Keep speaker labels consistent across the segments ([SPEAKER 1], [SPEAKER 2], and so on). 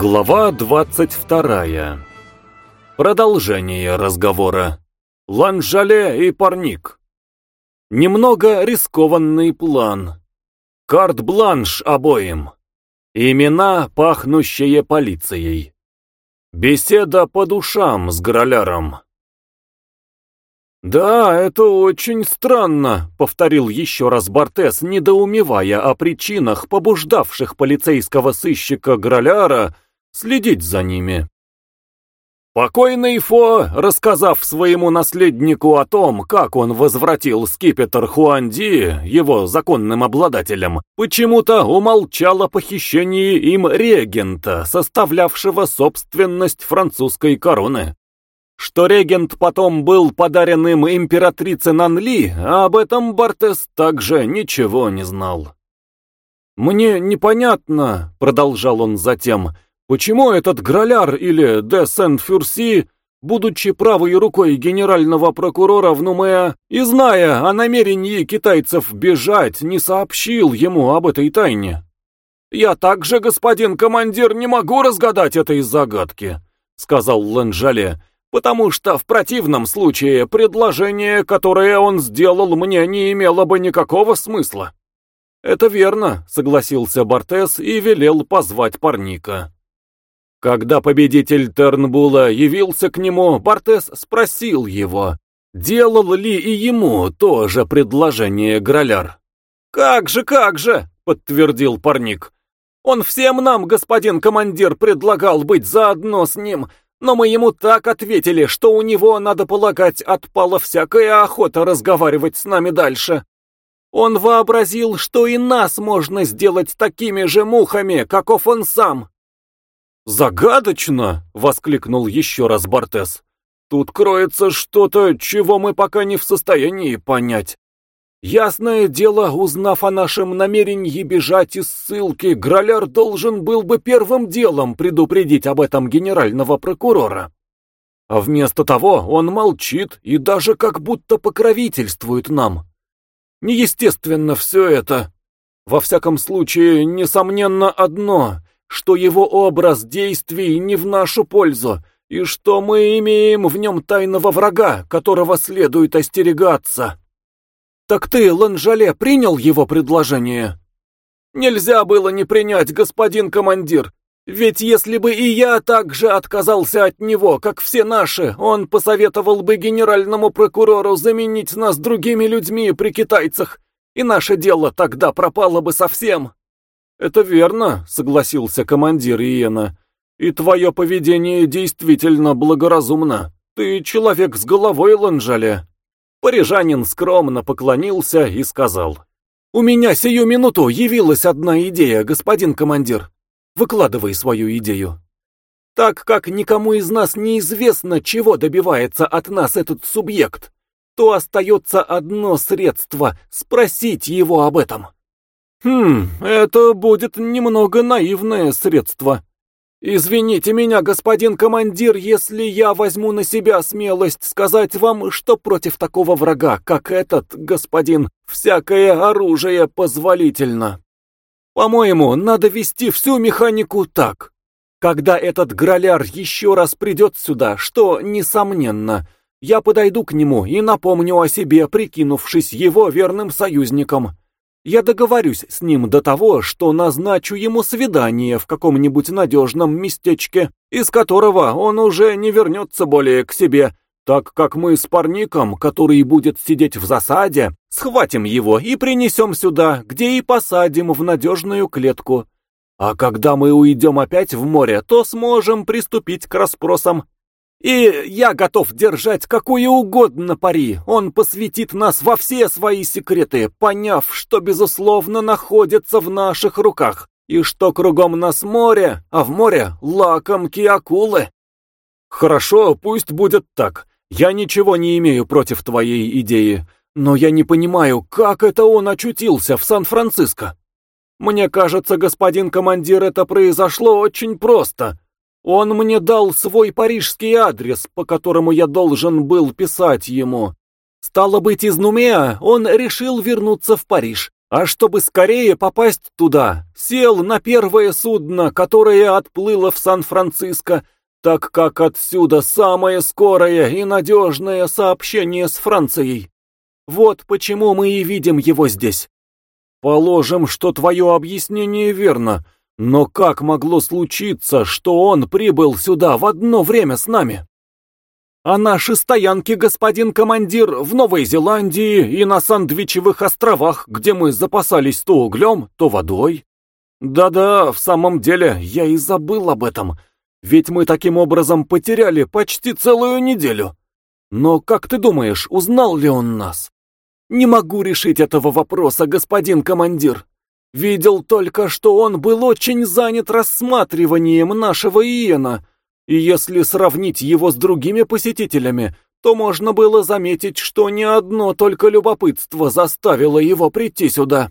[SPEAKER 1] Глава 22. Продолжение разговора. Ланжале и парник. Немного рискованный план. Карт-бланш обоим. Имена, пахнущие полицией. Беседа по душам с Гроляром. «Да, это очень странно», — повторил еще раз Бортес, недоумевая о причинах, побуждавших полицейского сыщика Граляра следить за ними. Покойный Фо, рассказав своему наследнику о том, как он возвратил скипетр Хуанди, его законным обладателям, почему-то умолчал о похищении им регента, составлявшего собственность французской короны. Что регент потом был подарен им императрице Нанли, а об этом Бартес также ничего не знал. «Мне непонятно», — продолжал он затем, — «почему этот Граляр или де Сен-Фюрси, будучи правой рукой генерального прокурора в Нумеа и зная о намерении китайцев бежать, не сообщил ему об этой тайне?» «Я также, господин командир, не могу разгадать этой загадки», — сказал Ланжале потому что в противном случае предложение, которое он сделал мне, не имело бы никакого смысла. «Это верно», — согласился Бортес и велел позвать парника. Когда победитель Тернбула явился к нему, Бортес спросил его, делал ли и ему то же предложение Граляр. «Как же, как же!» — подтвердил парник. «Он всем нам, господин командир, предлагал быть заодно с ним, но мы ему так ответили, что у него, надо полагать, отпала всякая охота разговаривать с нами дальше. Он вообразил, что и нас можно сделать такими же мухами, каков он сам. «Загадочно!» — воскликнул еще раз Бортес. «Тут кроется что-то, чего мы пока не в состоянии понять. Ясное дело, узнав о нашем намерении бежать из ссылки, Граляр должен был бы первым делом предупредить об этом генерального прокурора. А вместо того он молчит и даже как будто покровительствует нам. Неестественно все это. Во всяком случае, несомненно одно, что его образ действий не в нашу пользу, и что мы имеем в нем тайного врага, которого следует остерегаться. «Так ты, Ланжале, принял его предложение?» «Нельзя было не принять, господин командир. Ведь если бы и я также отказался от него, как все наши, он посоветовал бы генеральному прокурору заменить нас другими людьми при китайцах, и наше дело тогда пропало бы совсем». «Это верно», — согласился командир Иена. «И твое поведение действительно благоразумно. Ты человек с головой, Ланжале». Парижанин скромно поклонился и сказал. «У меня сию минуту явилась одна идея, господин командир. Выкладывай свою идею». Так как никому из нас неизвестно, чего добивается от нас этот субъект, то остается одно средство — спросить его об этом. Хм, это будет немного наивное средство, «Извините меня, господин командир, если я возьму на себя смелость сказать вам, что против такого врага, как этот, господин, всякое оружие позволительно. По-моему, надо вести всю механику так. Когда этот граляр еще раз придет сюда, что, несомненно, я подойду к нему и напомню о себе, прикинувшись его верным союзником». Я договорюсь с ним до того, что назначу ему свидание в каком-нибудь надежном местечке, из которого он уже не вернется более к себе, так как мы с парником, который будет сидеть в засаде, схватим его и принесем сюда, где и посадим в надежную клетку. А когда мы уйдем опять в море, то сможем приступить к расспросам и я готов держать какое угодно пари. Он посвятит нас во все свои секреты, поняв, что, безусловно, находится в наших руках, и что кругом нас море, а в море лакомки акулы. Хорошо, пусть будет так. Я ничего не имею против твоей идеи, но я не понимаю, как это он очутился в Сан-Франциско. Мне кажется, господин командир, это произошло очень просто. Он мне дал свой парижский адрес, по которому я должен был писать ему. Стало быть, из Нумеа он решил вернуться в Париж, А чтобы скорее попасть туда, сел на первое судно, которое отплыло в Сан-Франциско, так как отсюда самое скорое и надежное сообщение с Францией. Вот почему мы и видим его здесь. Положим, что твое объяснение верно, но как могло случиться, что он прибыл сюда в одно время с нами? А наши стоянки, господин командир, в Новой Зеландии и на Сандвичевых островах, где мы запасались то углем, то водой. Да-да, в самом деле, я и забыл об этом, ведь мы таким образом потеряли почти целую неделю. Но как ты думаешь, узнал ли он нас? Не могу решить этого вопроса, господин командир. Видел только, что он был очень занят рассматриванием нашего Иена, и если сравнить его с другими посетителями, то можно было заметить, что не одно только любопытство заставило его прийти сюда.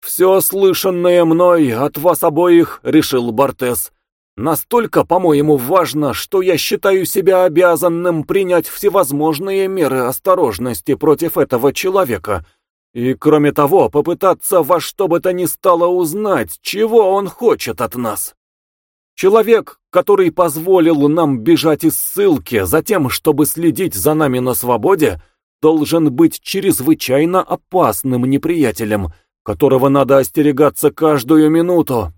[SPEAKER 1] «Все слышанное мной от вас обоих, — решил Бортес, — настолько, по-моему, важно, что я считаю себя обязанным принять всевозможные меры осторожности против этого человека, и, кроме того, попытаться во что бы то ни стало узнать, чего он хочет от нас». Человек, который позволил нам бежать из ссылки за тем, чтобы следить за нами на свободе, должен быть чрезвычайно опасным неприятелем, которого надо остерегаться каждую минуту.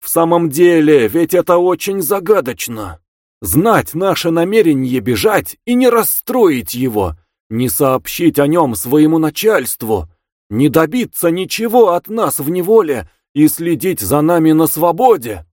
[SPEAKER 1] В самом деле, ведь это очень загадочно. Знать наше намерение бежать и не расстроить его, не сообщить о нем своему начальству, не добиться ничего от нас в неволе и следить за нами на свободе.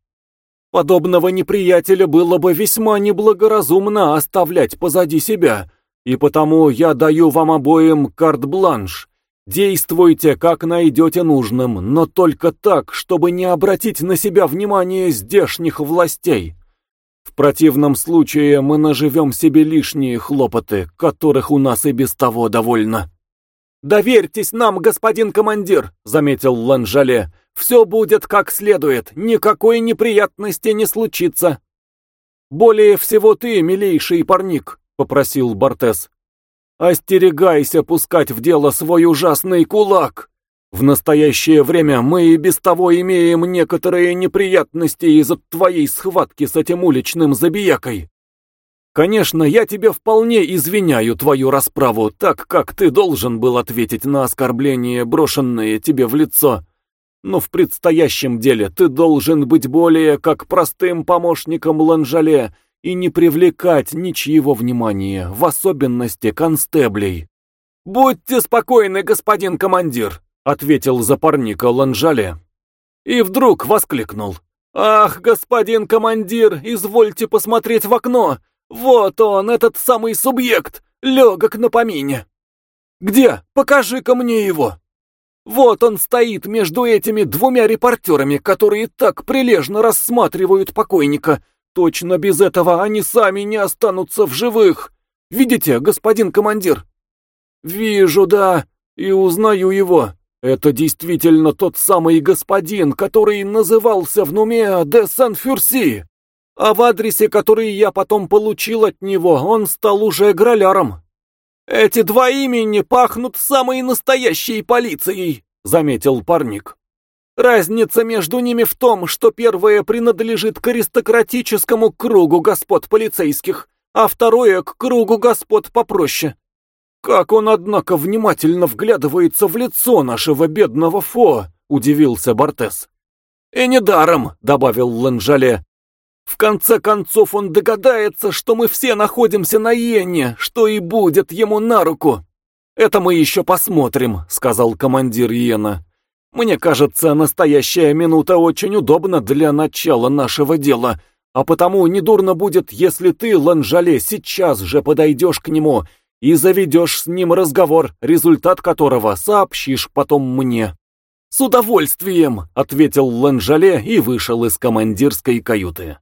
[SPEAKER 1] Подобного неприятеля было бы весьма неблагоразумно оставлять позади себя, и потому я даю вам обоим карт-бланш. Действуйте, как найдете нужным, но только так, чтобы не обратить на себя внимание здешних властей. В противном случае мы наживем себе лишние хлопоты, которых у нас и без того довольно. «Доверьтесь нам, господин командир», — заметил Ланжале. Все будет как следует, никакой неприятности не случится. Более всего ты, милейший парник, попросил Бортес. Остерегайся пускать в дело свой ужасный кулак. В настоящее время мы и без того имеем некоторые неприятности из-за твоей схватки с этим уличным забиякой. Конечно, я тебе вполне извиняю твою расправу, так как ты должен был ответить на оскорбление, брошенное тебе в лицо. Но в предстоящем деле ты должен быть более как простым помощником Ланжале и не привлекать ничьего внимания, в особенности констеблей. «Будьте спокойны, господин командир», — ответил запорника Ланжале. И вдруг воскликнул. «Ах, господин командир, извольте посмотреть в окно! Вот он, этот самый субъект, легок на помине!» «Где? Покажи-ка мне его!» Вот он стоит между этими двумя репортерами, которые так прилежно рассматривают покойника. Точно без этого они сами не останутся в живых. Видите, господин командир? Вижу, да, и узнаю его. Это действительно тот самый господин, который назывался в Нуме де Сан-Фюрси. А в адресе, который я потом получил от него, он стал уже граляром. «Эти два имени пахнут самой настоящей полицией», — заметил парник. «Разница между ними в том, что первое принадлежит к аристократическому кругу господ полицейских, а второе — к кругу господ попроще. Как он, однако, внимательно вглядывается в лицо нашего бедного Фо», — удивился Бортес. «И недаром», — добавил Ланжале, в конце концов он догадается, что мы все находимся на Йене, что и будет ему на руку. Это мы еще посмотрим, сказал командир Йена. Мне кажется, настоящая минута очень удобна для начала нашего дела, а потому недурно будет, если ты, Ланжале, сейчас же подойдешь к нему и заведешь с ним разговор, результат которого сообщишь потом мне. «С удовольствием!» — ответил Ланжале и вышел из командирской каюты.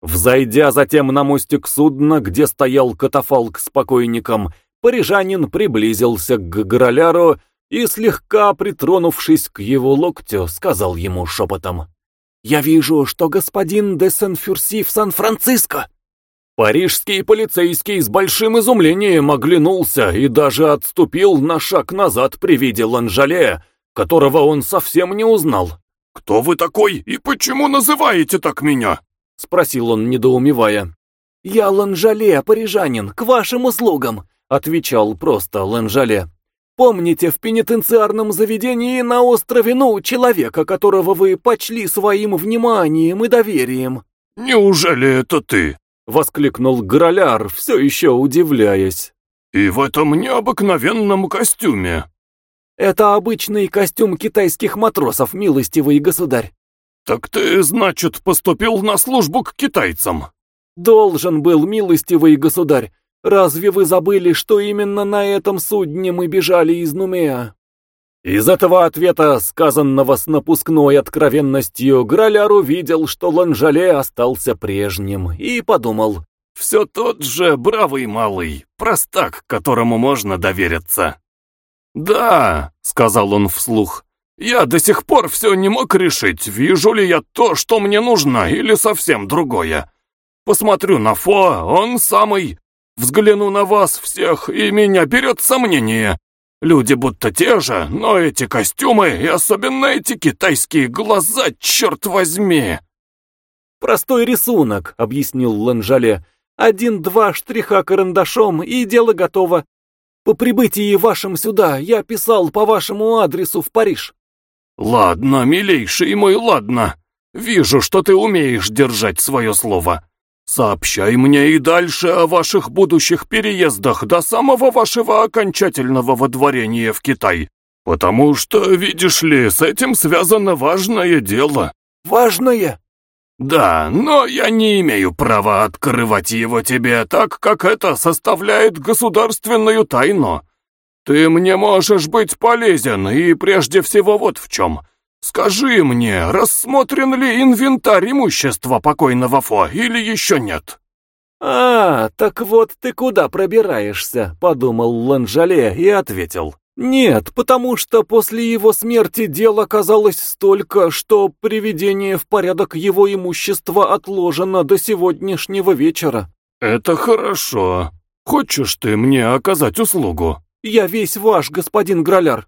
[SPEAKER 1] Взойдя затем на мостик судна, где стоял катафалк с покойником, парижанин приблизился к Граляру и, слегка притронувшись к его локтю, сказал ему шепотом. «Я вижу, что господин де Сен-Фюрси в Сан-Франциско!» Парижский полицейский с большим изумлением оглянулся и даже отступил на шаг назад при виде Ланжале, которого он совсем не узнал.
[SPEAKER 2] «Кто вы такой и почему называете так меня?»
[SPEAKER 1] — спросил он, недоумевая.
[SPEAKER 3] «Я Ланжале, парижанин, к вашим услугам», — отвечал просто Ланжале. «Помните в пенитенциарном заведении на острове Ну человека, которого вы почли своим вниманием и доверием?»
[SPEAKER 2] «Неужели это ты?»
[SPEAKER 1] — воскликнул Граляр, все еще удивляясь.
[SPEAKER 2] «И в этом необыкновенном костюме».
[SPEAKER 3] «Это обычный костюм китайских матросов, милостивый государь».
[SPEAKER 2] «Так ты, значит, поступил на службу к китайцам?»
[SPEAKER 3] «Должен был, милостивый государь. Разве вы забыли, что именно на этом судне мы бежали из Нумеа?»
[SPEAKER 1] Из этого ответа, сказанного с напускной откровенностью, Граляр увидел, что Ланжале остался прежним, и подумал,
[SPEAKER 2] «Все тот же бравый малый, простак, которому можно довериться». «Да», — сказал он вслух, — «я до сих пор все не мог решить, вижу ли я то, что мне нужно, или совсем другое. Посмотрю на Фо, он самый. Взгляну на вас всех, и меня берет сомнение, Люди будто те же, но эти костюмы и особенно эти китайские глаза, черт возьми!»
[SPEAKER 3] «Простой рисунок», — объяснил Ланжале. «Один-два штриха карандашом, и дело готово. По прибытии вашим сюда я писал по вашему адресу в Париж».
[SPEAKER 2] «Ладно, милейший мой, ладно. Вижу, что ты умеешь держать свое слово. Сообщай мне и дальше о ваших будущих переездах до самого вашего окончательного водворения в Китай, потому что, видишь ли, с этим связано важное дело».
[SPEAKER 3] «Важное?»
[SPEAKER 2] «Да, но я не имею права открывать его тебе так, как это составляет государственную тайну. Ты мне можешь быть полезен, и прежде всего вот в чем». «Скажи мне, рассмотрен ли инвентарь имущества покойного Фо или еще нет?»
[SPEAKER 3] «А, так вот ты куда пробираешься», — подумал Ланжале и ответил. «Нет, потому что после его смерти дел оказалось столько, что приведение в порядок его имущества отложено до сегодняшнего вечера».
[SPEAKER 2] «Это хорошо. Хочешь ты мне оказать услугу?»
[SPEAKER 3] «Я весь ваш, господин Граляр.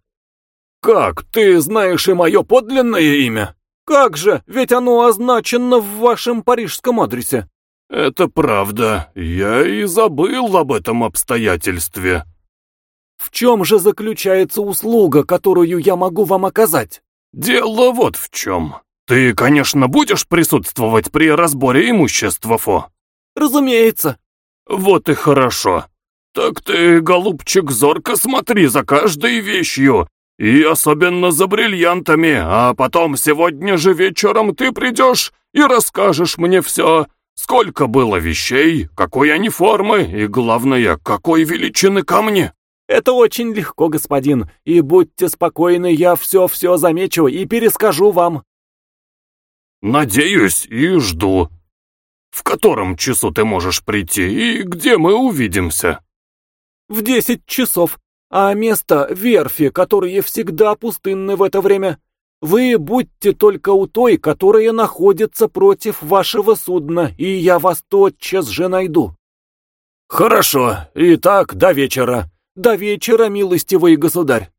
[SPEAKER 1] «Как, ты знаешь и мое подлинное имя?»
[SPEAKER 3] «Как же, ведь оно означено в вашем парижском адресе».
[SPEAKER 2] «Это правда, я и забыл об этом обстоятельстве».
[SPEAKER 3] «В чем же заключается услуга, которую я могу вам оказать?»
[SPEAKER 2] «Дело вот в чем. Ты, конечно, будешь присутствовать при разборе имущества, Фо?»
[SPEAKER 3] «Разумеется».
[SPEAKER 2] «Вот и хорошо. Так ты, голубчик, зорко смотри за каждой вещью и особенно за бриллиантами, а потом сегодня же вечером ты придешь и расскажешь мне все, сколько было вещей, какой они формы и, главное, какой величины камни».
[SPEAKER 3] «Это очень легко, господин, и будьте спокойны, я все-все замечу и перескажу вам».
[SPEAKER 2] «Надеюсь и жду. В котором часу ты можешь прийти и где мы увидимся?»
[SPEAKER 3] «В десять часов а место — верфи, которые всегда пустынны в это время. Вы будьте только у той, которая находится против вашего судна, и я вас тотчас же найду».
[SPEAKER 1] «Хорошо. Итак, до вечера».
[SPEAKER 3] «До вечера, милостивый государь».